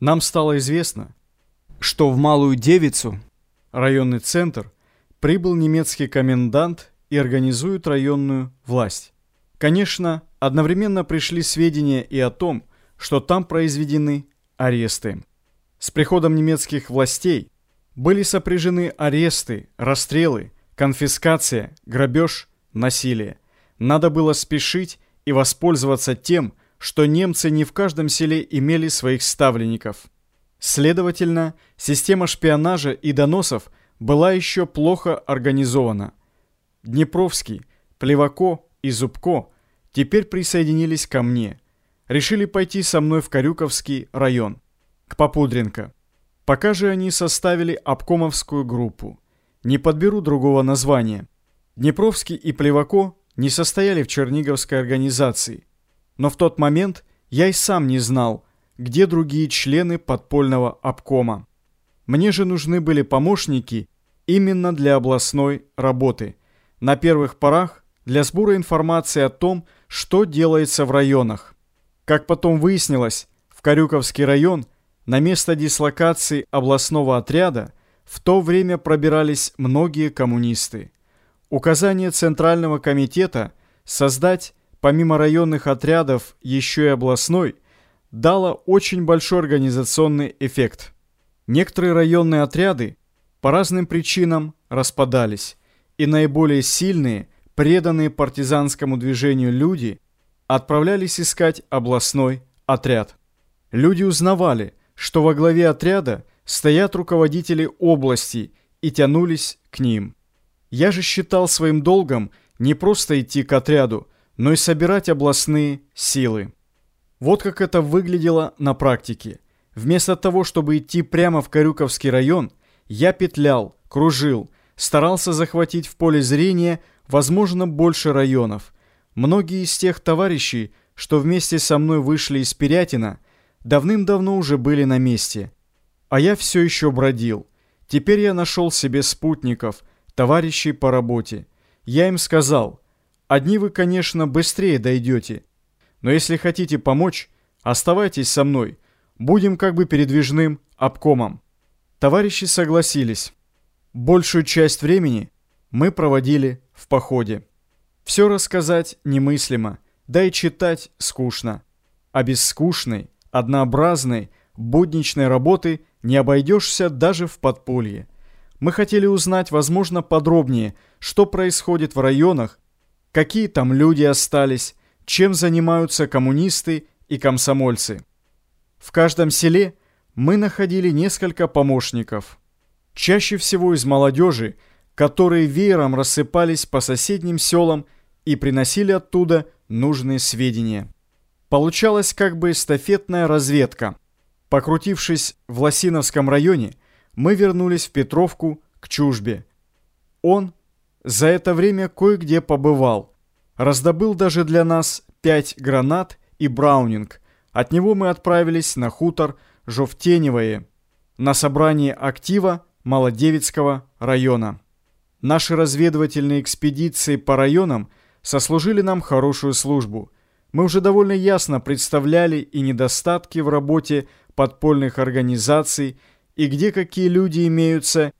Нам стало известно, что в Малую Девицу, районный центр, прибыл немецкий комендант и организует районную власть. Конечно, одновременно пришли сведения и о том, что там произведены аресты. С приходом немецких властей были сопряжены аресты, расстрелы, конфискация, грабеж, насилие. Надо было спешить и воспользоваться тем, что немцы не в каждом селе имели своих ставленников. Следовательно, система шпионажа и доносов была еще плохо организована. Днепровский, Плевако и Зубко теперь присоединились ко мне. Решили пойти со мной в Карюковский район, к Попудренко. Пока же они составили обкомовскую группу. Не подберу другого названия. Днепровский и Плевако не состояли в Черниговской организации. Но в тот момент я и сам не знал, где другие члены подпольного обкома. Мне же нужны были помощники именно для областной работы. На первых порах для сбора информации о том, что делается в районах. Как потом выяснилось, в Карюковский район на место дислокации областного отряда в то время пробирались многие коммунисты. Указание Центрального комитета создать помимо районных отрядов еще и областной, дало очень большой организационный эффект. Некоторые районные отряды по разным причинам распадались, и наиболее сильные, преданные партизанскому движению люди отправлялись искать областной отряд. Люди узнавали, что во главе отряда стоят руководители области и тянулись к ним. Я же считал своим долгом не просто идти к отряду, но и собирать областные силы. Вот как это выглядело на практике. Вместо того, чтобы идти прямо в Карюковский район, я петлял, кружил, старался захватить в поле зрения, возможно, больше районов. Многие из тех товарищей, что вместе со мной вышли из Перятина, давным-давно уже были на месте. А я все еще бродил. Теперь я нашел себе спутников, товарищей по работе. Я им сказал – Одни вы, конечно, быстрее дойдете. Но если хотите помочь, оставайтесь со мной. Будем как бы передвижным обкомом. Товарищи согласились. Большую часть времени мы проводили в походе. Все рассказать немыслимо, да и читать скучно. А без скучной, однообразной, будничной работы не обойдешься даже в подполье. Мы хотели узнать, возможно, подробнее, что происходит в районах, какие там люди остались, чем занимаются коммунисты и комсомольцы. В каждом селе мы находили несколько помощников. Чаще всего из молодежи, которые веером рассыпались по соседним селам и приносили оттуда нужные сведения. Получалась как бы эстафетная разведка. Покрутившись в Лосиновском районе, мы вернулись в Петровку к чужбе. Он за это время кое-где побывал. Раздобыл даже для нас пять гранат и браунинг. От него мы отправились на хутор Жовтеневое на собрание актива Молодевицкого района. Наши разведывательные экспедиции по районам сослужили нам хорошую службу. Мы уже довольно ясно представляли и недостатки в работе подпольных организаций, и где какие люди имеются,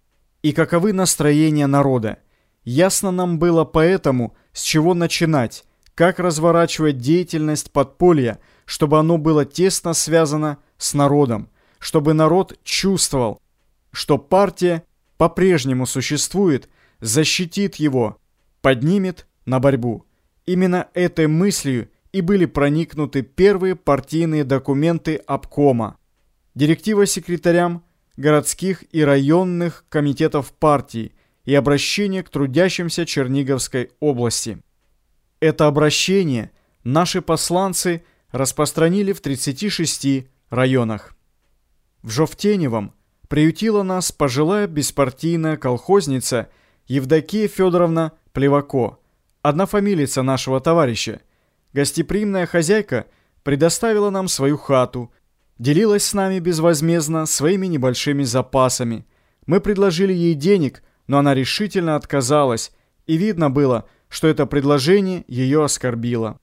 и каковы настроения народа. Ясно нам было поэтому, с чего начинать, как разворачивать деятельность подполья, чтобы оно было тесно связано с народом, чтобы народ чувствовал, что партия по-прежнему существует, защитит его, поднимет на борьбу. Именно этой мыслью и были проникнуты первые партийные документы обкома. Директива секретарям городских и районных комитетов партии – и обращение к трудящимся Черниговской области. Это обращение наши посланцы распространили в 36 районах. В Жовтеневом приютила нас пожилая беспартийная колхозница Евдокия Федоровна Плевако, однофамилица нашего товарища. Гостеприимная хозяйка предоставила нам свою хату, делилась с нами безвозмездно своими небольшими запасами. Мы предложили ей денег – но она решительно отказалась, и видно было, что это предложение ее оскорбило.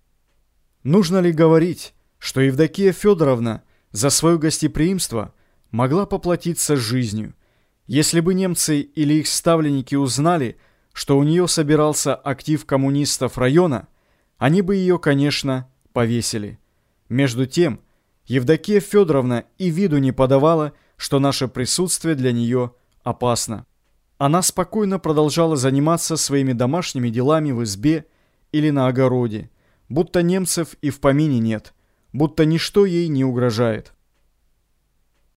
Нужно ли говорить, что Евдокия Федоровна за свое гостеприимство могла поплатиться жизнью. Если бы немцы или их ставленники узнали, что у нее собирался актив коммунистов района, они бы ее, конечно, повесили. Между тем, Евдокия Федоровна и виду не подавала, что наше присутствие для нее опасно. Она спокойно продолжала заниматься своими домашними делами в избе или на огороде, будто немцев и в помине нет, будто ничто ей не угрожает.